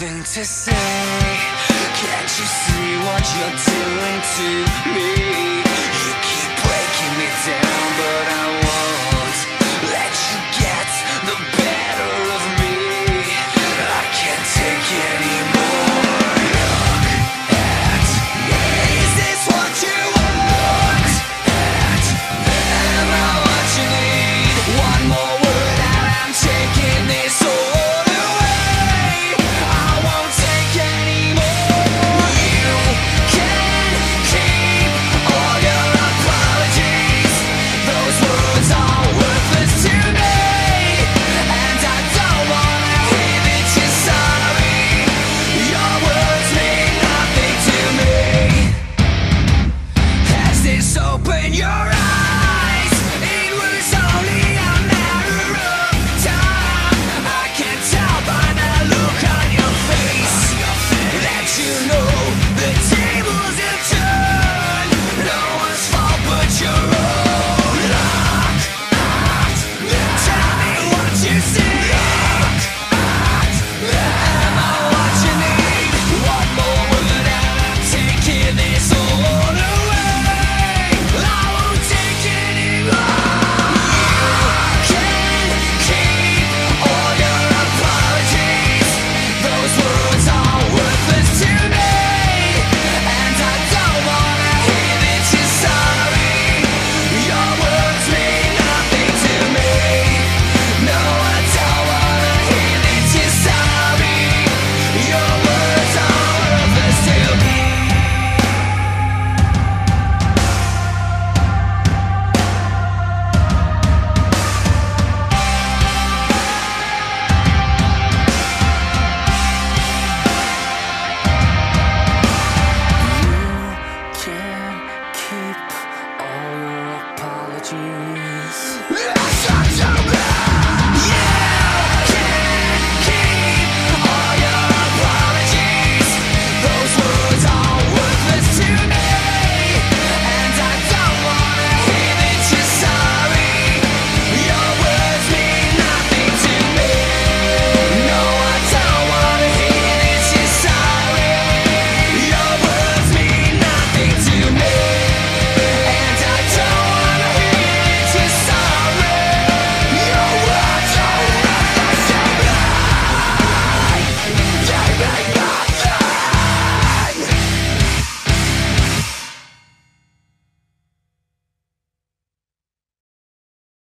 nothing to say Can't you see what you're doing to me? you.